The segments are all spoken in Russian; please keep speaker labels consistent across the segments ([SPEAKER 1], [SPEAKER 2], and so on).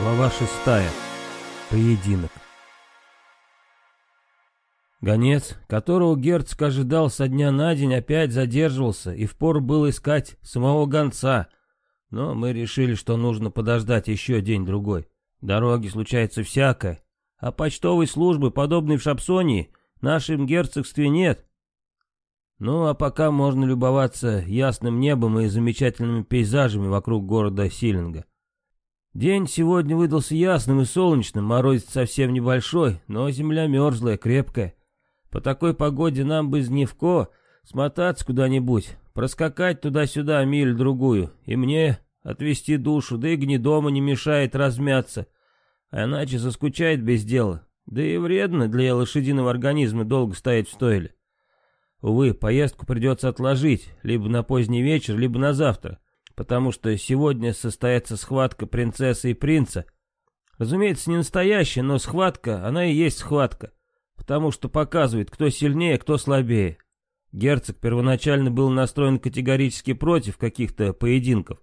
[SPEAKER 1] Глава шестая. Поединок. Гонец, которого герцог ожидал со дня на день, опять задерживался, и впору было искать самого гонца. Но мы решили, что нужно подождать еще день-другой. Дороги случается всякое, а почтовой службы, подобной в Шапсонии, в нашем герцогстве нет. Ну, а пока можно любоваться ясным небом и замечательными пейзажами вокруг города Силинга. День сегодня выдался ясным и солнечным, морозец совсем небольшой, но земля мерзлая, крепкая. По такой погоде нам бы из Невко смотаться куда-нибудь, проскакать туда-сюда миль-другую, и мне отвести душу, да и гнедома не мешает размяться, а иначе заскучает без дела, да и вредно для лошадиного организма долго стоять в стойле. Увы, поездку придется отложить, либо на поздний вечер, либо на завтра потому что сегодня состоится схватка принцессы и принца. Разумеется, не настоящая, но схватка, она и есть схватка, потому что показывает, кто сильнее, кто слабее. Герцог первоначально был настроен категорически против каких-то поединков,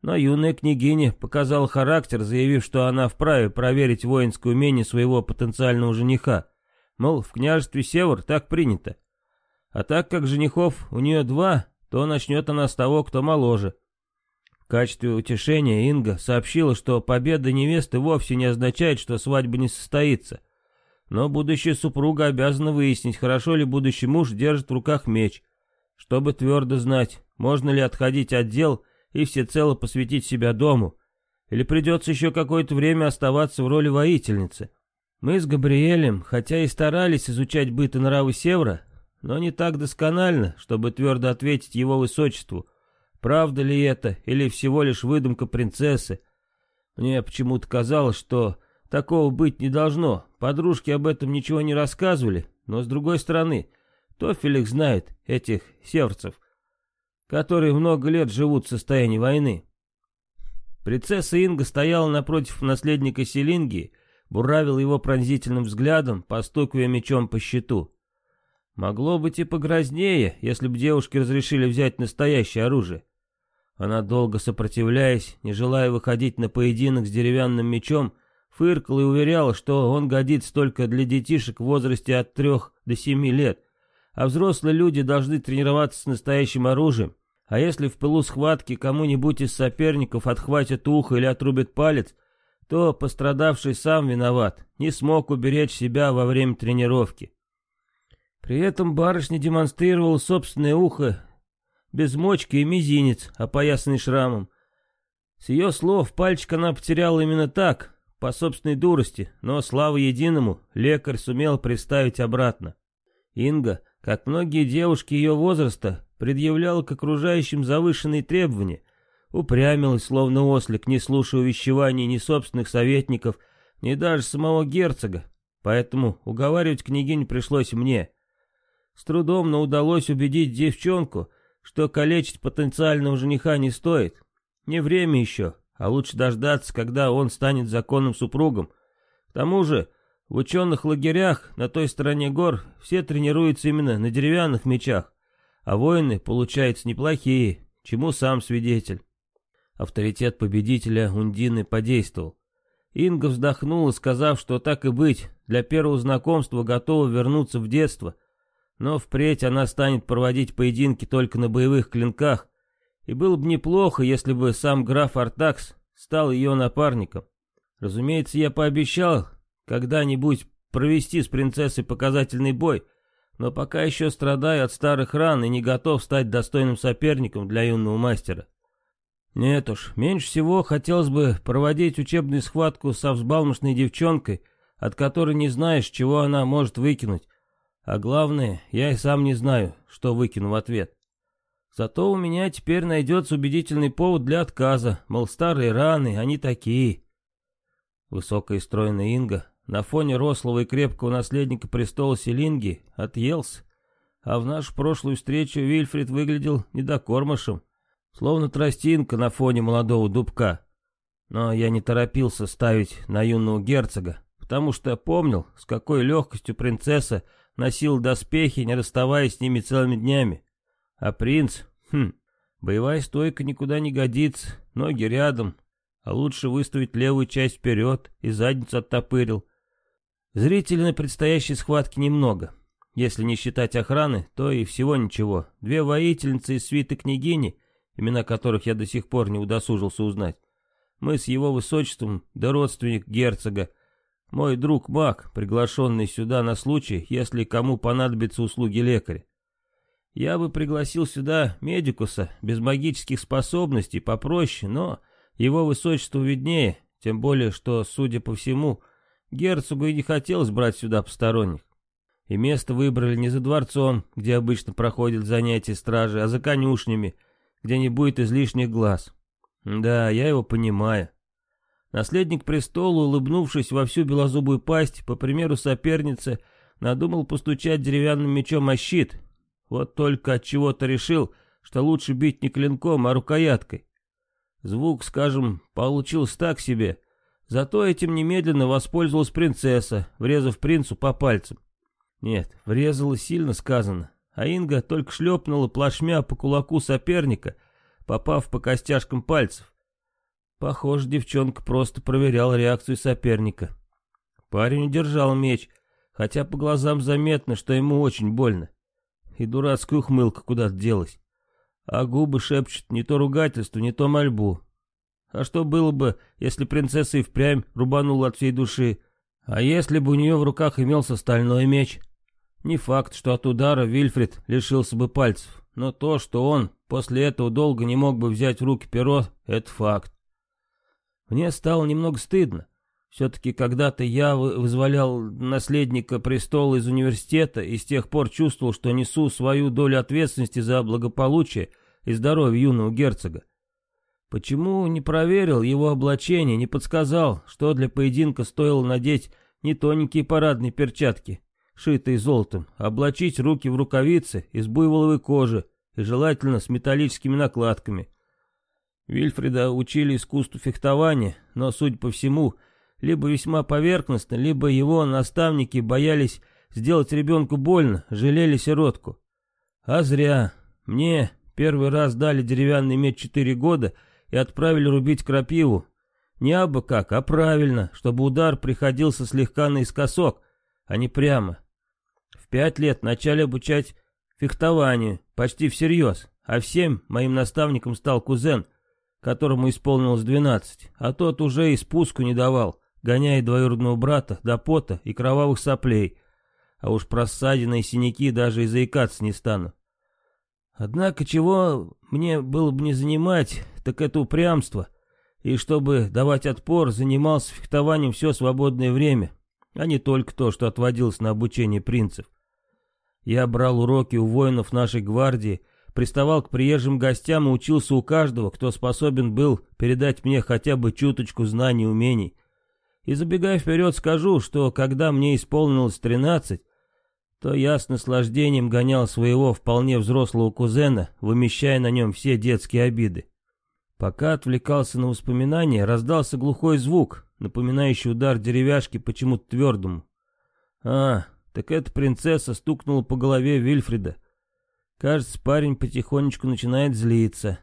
[SPEAKER 1] но юная княгиня показала характер, заявив, что она вправе проверить воинское умение своего потенциального жениха. Мол, в княжестве Север так принято. А так как женихов у нее два, то начнет она с того, кто моложе. В качестве утешения Инга сообщила, что победа невесты вовсе не означает, что свадьба не состоится. Но будущая супруга обязана выяснить, хорошо ли будущий муж держит в руках меч, чтобы твердо знать, можно ли отходить от дел и всецело посвятить себя дому, или придется еще какое-то время оставаться в роли воительницы. Мы с Габриэлем, хотя и старались изучать быт и нравы Севра, но не так досконально, чтобы твердо ответить его высочеству — Правда ли это, или всего лишь выдумка принцессы? Мне почему-то казалось, что такого быть не должно. Подружки об этом ничего не рассказывали, но с другой стороны, то Феликс знает этих северцев, которые много лет живут в состоянии войны. Принцесса Инга стояла напротив наследника Селингии, буравила его пронзительным взглядом, постукивая мечом по щиту. Могло быть и погрознее, если бы девушки разрешили взять настоящее оружие. Она, долго сопротивляясь, не желая выходить на поединок с деревянным мечом, фыркала и уверяла, что он годится только для детишек в возрасте от трех до семи лет, а взрослые люди должны тренироваться с настоящим оружием, а если в пылу схватки кому-нибудь из соперников отхватят ухо или отрубят палец, то пострадавший сам виноват, не смог уберечь себя во время тренировки. При этом барышня демонстрировала собственное ухо без мочки и мизинец, опоясанный шрамом. С ее слов пальчик она потеряла именно так, по собственной дурости, но, слава единому, лекарь сумел приставить обратно. Инга, как многие девушки ее возраста, предъявляла к окружающим завышенные требования, упрямилась, словно ослик, не слушая увещеваний ни собственных советников, ни даже самого герцога, поэтому уговаривать княгиню пришлось мне. С трудом, но удалось убедить девчонку, что калечить потенциального жениха не стоит. Не время еще, а лучше дождаться, когда он станет законным супругом. К тому же, в ученых лагерях на той стороне гор все тренируются именно на деревянных мечах, а воины, получаются, неплохие, чему сам свидетель. Авторитет победителя Ундины подействовал. Инга вздохнула, сказав, что так и быть, для первого знакомства готова вернуться в детство — но впредь она станет проводить поединки только на боевых клинках, и было бы неплохо, если бы сам граф Артакс стал ее напарником. Разумеется, я пообещал когда-нибудь провести с принцессой показательный бой, но пока еще страдаю от старых ран и не готов стать достойным соперником для юного мастера. Нет уж, меньше всего хотелось бы проводить учебную схватку со взбалмошной девчонкой, от которой не знаешь, чего она может выкинуть, а главное, я и сам не знаю, что выкину в ответ. Зато у меня теперь найдется убедительный повод для отказа, мол, старые раны, они такие. Высокая и стройная Инга на фоне рослого и крепкого наследника престола Селинги отъелся, а в нашу прошлую встречу Вильфрид выглядел недокормышем, словно тростинка на фоне молодого дубка. Но я не торопился ставить на юного герцога, потому что помнил, с какой легкостью принцесса носил доспехи, не расставаясь с ними целыми днями. А принц, хм, боевая стойка никуда не годится, ноги рядом, а лучше выставить левую часть вперед и задницу оттопырил. Зрителей на предстоящей схватке немного. Если не считать охраны, то и всего ничего. Две воительницы из свиты княгини, имена которых я до сих пор не удосужился узнать. Мы с его высочеством, да родственник герцога, мой друг Мак, приглашенный сюда на случай, если кому понадобятся услуги лекаря. Я бы пригласил сюда медикуса без магических способностей попроще, но его высочеству виднее, тем более, что, судя по всему, герцогу и не хотелось брать сюда посторонних. И место выбрали не за дворцом, где обычно проходят занятия стражи, а за конюшнями, где не будет излишних глаз. Да, я его понимаю. Наследник престола, улыбнувшись во всю белозубую пасть, по примеру соперницы, надумал постучать деревянным мечом о щит. Вот только от чего-то решил, что лучше бить не клинком, а рукояткой. Звук, скажем, получился так себе. Зато этим немедленно воспользовалась принцесса, врезав принцу по пальцам. Нет, врезала сильно сказано. А Инга только шлепнула плашмя по кулаку соперника, попав по костяшкам пальцев. Похоже, девчонка просто проверяла реакцию соперника. Парень удержал меч, хотя по глазам заметно, что ему очень больно. И дурацкая ухмылка куда-то делась. А губы шепчут не то ругательство, не то мольбу. А что было бы, если принцесса и впрямь рубанула от всей души? А если бы у нее в руках имелся стальной меч? Не факт, что от удара Вильфрид лишился бы пальцев, но то, что он после этого долго не мог бы взять в руки перо, это факт. Мне стало немного стыдно. Все-таки когда-то я вызволял наследника престола из университета и с тех пор чувствовал, что несу свою долю ответственности за благополучие и здоровье юного герцога. Почему не проверил его облачение, не подсказал, что для поединка стоило надеть не тоненькие парадные перчатки, шитые золотом, облачить руки в рукавицы из буйволовой кожи и желательно с металлическими накладками – Вильфрида учили искусству фехтования, но, судя по всему, либо весьма поверхностно, либо его наставники боялись сделать ребенку больно, жалели сиротку. А зря. Мне первый раз дали деревянный меч четыре года и отправили рубить крапиву. Не абы как, а правильно, чтобы удар приходился слегка наискосок, а не прямо. В пять лет начали обучать фехтованию, почти всерьез, а всем моим наставником стал кузен — которому исполнилось двенадцать, а тот уже и спуску не давал, гоняя двоюродного брата до пота и кровавых соплей, а уж про ссадины и синяки даже и заикаться не стану. Однако чего мне было бы не занимать, так это упрямство, и чтобы давать отпор, занимался фехтованием все свободное время, а не только то, что отводилось на обучение принцев. Я брал уроки у воинов нашей гвардии, приставал к приезжим гостям и учился у каждого, кто способен был передать мне хотя бы чуточку знаний и умений. И забегая вперед, скажу, что когда мне исполнилось тринадцать, то я с наслаждением гонял своего вполне взрослого кузена, вымещая на нем все детские обиды. Пока отвлекался на воспоминания, раздался глухой звук, напоминающий удар деревяшки почему-то твердому. А, так эта принцесса стукнула по голове Вильфрида. Кажется, парень потихонечку начинает злиться.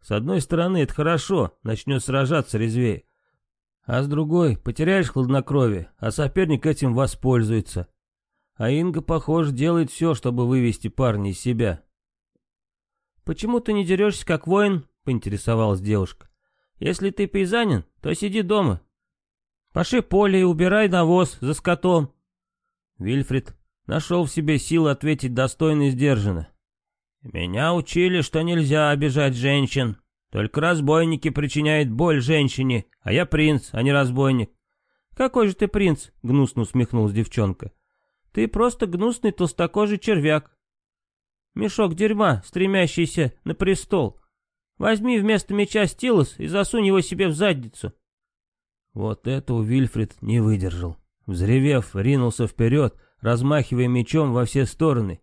[SPEAKER 1] С одной стороны, это хорошо, начнет сражаться резвее. А с другой, потеряешь хладнокровие, а соперник этим воспользуется. А Инга, похоже, делает все, чтобы вывести парня из себя. «Почему ты не дерешься как воин?» — поинтересовалась девушка. «Если ты пейзанин, то сиди дома. Паши поле и убирай навоз за скотом». Вильфрид нашел в себе силы ответить достойно и сдержанно. Меня учили, что нельзя обижать женщин. Только разбойники причиняют боль женщине, а я принц, а не разбойник. Какой же ты принц? Гнусно усмехнулась девчонка. Ты просто гнусный толстокожий червяк. Мешок дерьма, стремящийся на престол. Возьми вместо меча стилус и засунь его себе в задницу. Вот этого Вильфрид не выдержал. Взревев, ринулся вперед, размахивая мечом во все стороны.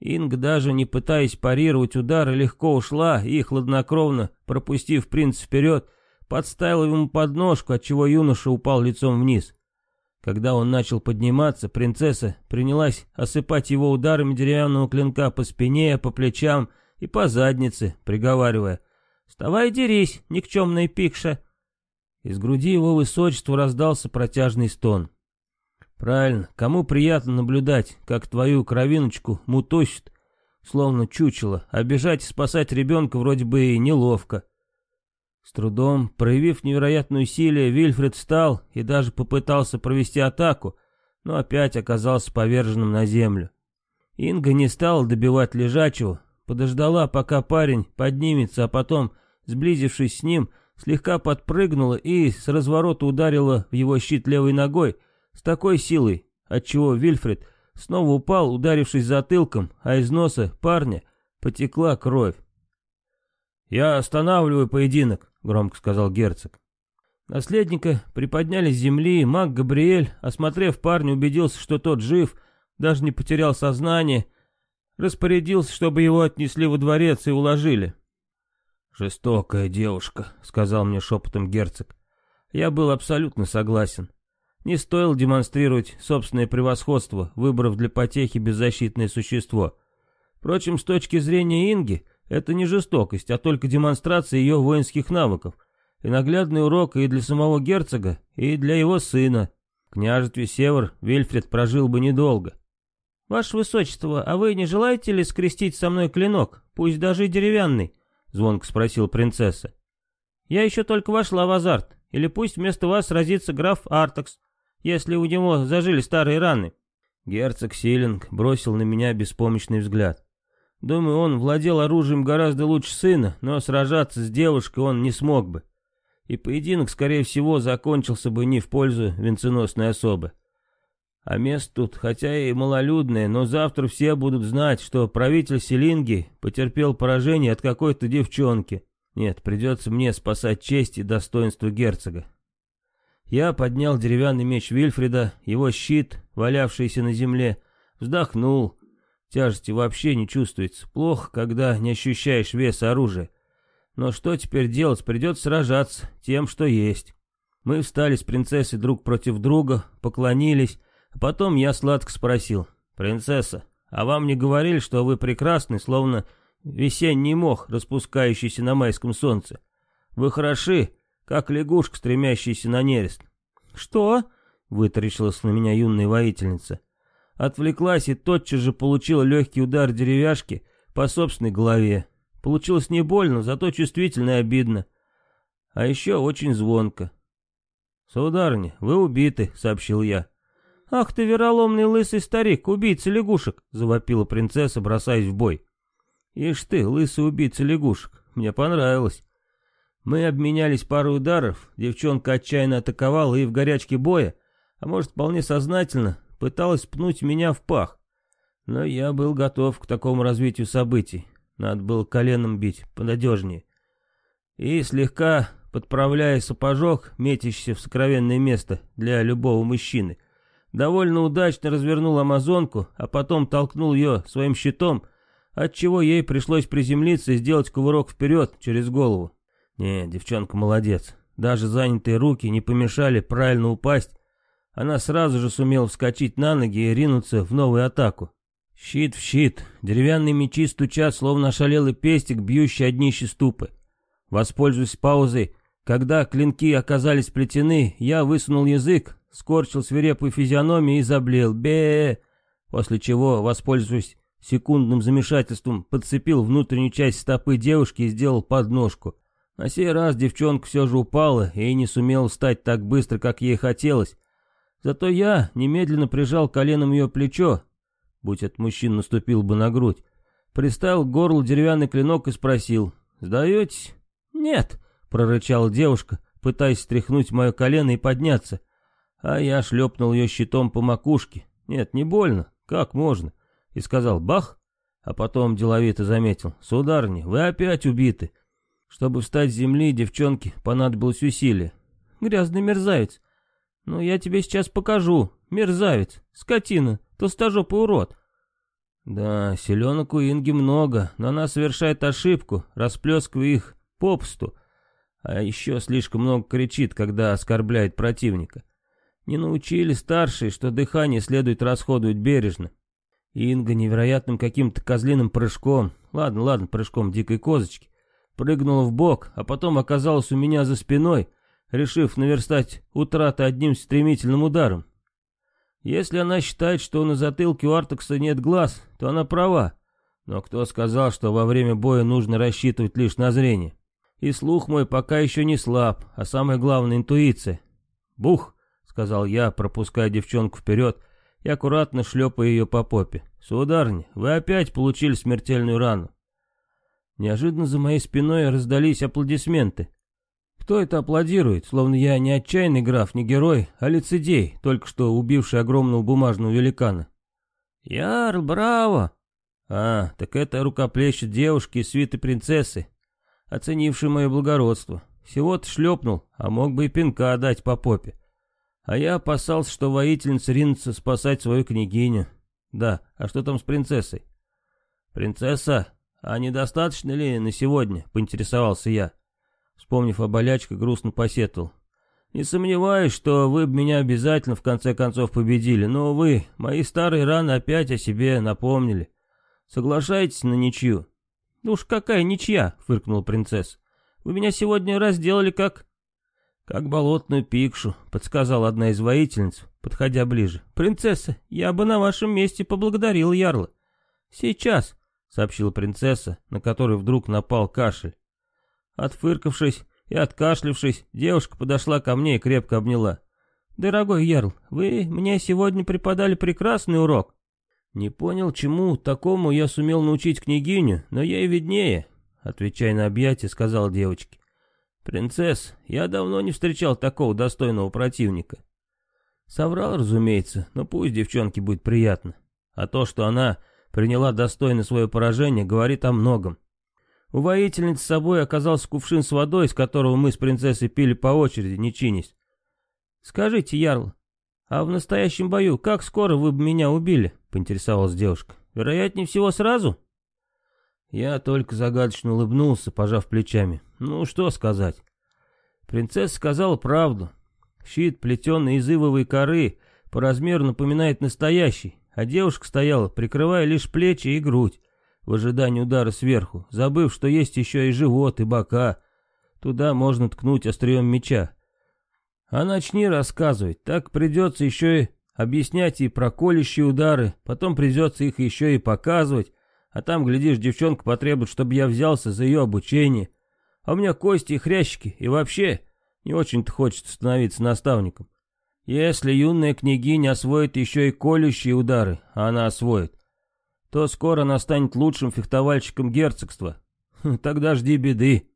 [SPEAKER 1] Инг, даже не пытаясь парировать удары, легко ушла и, хладнокровно пропустив принца вперед, подставила ему подножку, отчего юноша упал лицом вниз. Когда он начал подниматься, принцесса принялась осыпать его ударами деревянного клинка по спине, по плечам и по заднице, приговаривая. «Вставай, дерись, никчемная пикша!» Из груди его высочества раздался протяжный стон. Правильно, кому приятно наблюдать, как твою кровиночку мутощит, словно чучело, а бежать и спасать ребенка вроде бы и неловко. С трудом, проявив невероятное усилие, Вильфред встал и даже попытался провести атаку, но опять оказался поверженным на землю. Инга не стала добивать лежачего, подождала, пока парень поднимется, а потом, сблизившись с ним, слегка подпрыгнула и с разворота ударила в его щит левой ногой с такой силой, отчего Вильфред снова упал, ударившись затылком, а из носа парня потекла кровь. «Я останавливаю поединок», — громко сказал герцог. Наследника приподняли с земли, маг Габриэль, осмотрев парня, убедился, что тот жив, даже не потерял сознание, распорядился, чтобы его отнесли во дворец и уложили. «Жестокая девушка», — сказал мне шепотом герцог. Я был абсолютно согласен. Не стоило демонстрировать собственное превосходство, выбрав для потехи беззащитное существо. Впрочем, с точки зрения Инги, это не жестокость, а только демонстрация ее воинских навыков, и наглядный урок и для самого герцога, и для его сына. В княжестве Север Вильфред прожил бы недолго. «Ваше Высочество, а вы не желаете ли скрестить со мной клинок, пусть даже и деревянный?» — звонко спросила принцесса. «Я еще только вошла в азарт, или пусть вместо вас сразится граф Артакс, если у него зажили старые раны». Герцог Силинг бросил на меня беспомощный взгляд. Думаю, он владел оружием гораздо лучше сына, но сражаться с девушкой он не смог бы. И поединок, скорее всего, закончился бы не в пользу венценосной особы. А место тут, хотя и малолюдное, но завтра все будут знать, что правитель Селинги потерпел поражение от какой-то девчонки. Нет, придется мне спасать честь и достоинство герцога. Я поднял деревянный меч Вильфрида, его щит, валявшийся на земле, вздохнул. Тяжести вообще не чувствуется. Плохо, когда не ощущаешь вес оружия. Но что теперь делать? Придется сражаться тем, что есть. Мы встали с принцессой друг против друга, поклонились, а потом я сладко спросил. «Принцесса, а вам не говорили, что вы прекрасны, словно весенний мох, распускающийся на майском солнце? Вы хороши, как лягушка, стремящаяся на нерест. «Что?» — вытаращилась на меня юная воительница. Отвлеклась и тотчас же получила легкий удар деревяшки по собственной голове. Получилось не больно, зато чувствительно и обидно. А еще очень звонко. «Сударыня, вы убиты», — сообщил я. «Ах ты, вероломный лысый старик, убийца лягушек!» — завопила принцесса, бросаясь в бой. «Ишь ты, лысый убийца лягушек, мне понравилось. Мы обменялись парой ударов, девчонка отчаянно атаковала и в горячке боя, а может вполне сознательно, пыталась пнуть меня в пах. Но я был готов к такому развитию событий. Надо было коленом бить, понадежнее. И слегка подправляя сапожок, метящийся в сокровенное место для любого мужчины, довольно удачно развернул амазонку, а потом толкнул ее своим щитом, отчего ей пришлось приземлиться и сделать кувырок вперед через голову. Не, девчонка молодец. Даже занятые руки не помешали правильно упасть. Она сразу же сумела вскочить на ноги и ринуться в новую атаку. Щит в щит. Деревянные мечи стучат, словно ошалелый пестик, бьющий одни ступы. Воспользуясь паузой, когда клинки оказались плетены, я высунул язык, скорчил свирепую физиономию и заблел. бе После чего, воспользуясь секундным замешательством, подцепил внутреннюю часть стопы девушки и сделал подножку. На сей раз девчонка все же упала и не сумела встать так быстро, как ей хотелось. Зато я немедленно прижал коленом ее плечо, будь этот мужчина наступил бы на грудь, приставил к горлу деревянный клинок и спросил, «Сдаетесь?» «Нет», — прорычала девушка, пытаясь стряхнуть мое колено и подняться. А я шлепнул ее щитом по макушке. «Нет, не больно, как можно?» И сказал «Бах!» А потом деловито заметил, «Сударыня, вы опять убиты. Чтобы встать с земли, девчонке понадобилось усилие. Грязный мерзавец. Ну, я тебе сейчас покажу. Мерзавец, скотина, толстожопый урод. Да, селенок у Инги много, но она совершает ошибку, расплескивая их попусту. А еще слишком много кричит, когда оскорбляет противника. Не научили старшие, что дыхание следует расходовать бережно. Инга невероятным каким-то козлиным прыжком, ладно, ладно, прыжком дикой козочки, прыгнула в бок, а потом оказалась у меня за спиной, решив наверстать утраты одним стремительным ударом. Если она считает, что на затылке у Артекса нет глаз, то она права. Но кто сказал, что во время боя нужно рассчитывать лишь на зрение? И слух мой пока еще не слаб, а самое главное интуиция. «Бух!» — сказал я, пропуская девчонку вперед и аккуратно шлепая ее по попе. «Сударыня, вы опять получили смертельную рану». Неожиданно за моей спиной раздались аплодисменты. Кто это аплодирует, словно я не отчаянный граф, не герой, а лицедей, только что убивший огромного бумажного великана? «Ярл, браво!» «А, так это рукоплещет девушки из свиты принцессы, оценивший мое благородство. Всего-то шлепнул, а мог бы и пинка дать по попе. А я опасался, что воительница ринется спасать свою княгиню. Да, а что там с принцессой? Принцесса, а недостаточно ли на сегодня, поинтересовался я. Вспомнив о болячках, грустно посетовал. Не сомневаюсь, что вы бы меня обязательно в конце концов победили, но, вы, мои старые раны опять о себе напомнили. Соглашайтесь на ничью. «Ну уж какая ничья!» — фыркнула принцесса. «Вы меня сегодня разделали как...» «Как болотную пикшу», — подсказала одна из воительниц, подходя ближе. «Принцесса, я бы на вашем месте поблагодарил Ярла». «Сейчас», — сообщила принцесса, на которой вдруг напал кашель. Отфыркавшись и откашлившись, девушка подошла ко мне и крепко обняла. «Дорогой Ярл, вы мне сегодня преподали прекрасный урок. Не понял, чему такому я сумел научить княгиню, но ей виднее, отвечая на объятие, сказал девочке. Принцесс, я давно не встречал такого достойного противника. Соврал, разумеется, но пусть девчонке будет приятно. А то, что она приняла достойно свое поражение, говорит о многом. У воительницы с собой оказался кувшин с водой, из которого мы с принцессой пили по очереди, не чинясь. «Скажите, Ярл, а в настоящем бою как скоро вы бы меня убили?» поинтересовалась девушка. «Вероятнее всего сразу?» Я только загадочно улыбнулся, пожав плечами. Ну, что сказать. Принцесса сказала правду. Щит, плетеный из ивовой коры, по размеру напоминает настоящий, а девушка стояла, прикрывая лишь плечи и грудь, в ожидании удара сверху, забыв, что есть еще и живот, и бока. Туда можно ткнуть острием меча. А начни рассказывать, так придется еще и объяснять и про колющие удары, потом придется их еще и показывать, а там, глядишь, девчонка потребует, чтобы я взялся за ее обучение. А у меня кости и хрящики, и вообще не очень-то хочется становиться наставником. Если юная княгиня освоит еще и колющие удары, а она освоит, то скоро она станет лучшим фехтовальщиком герцогства. Тогда жди беды.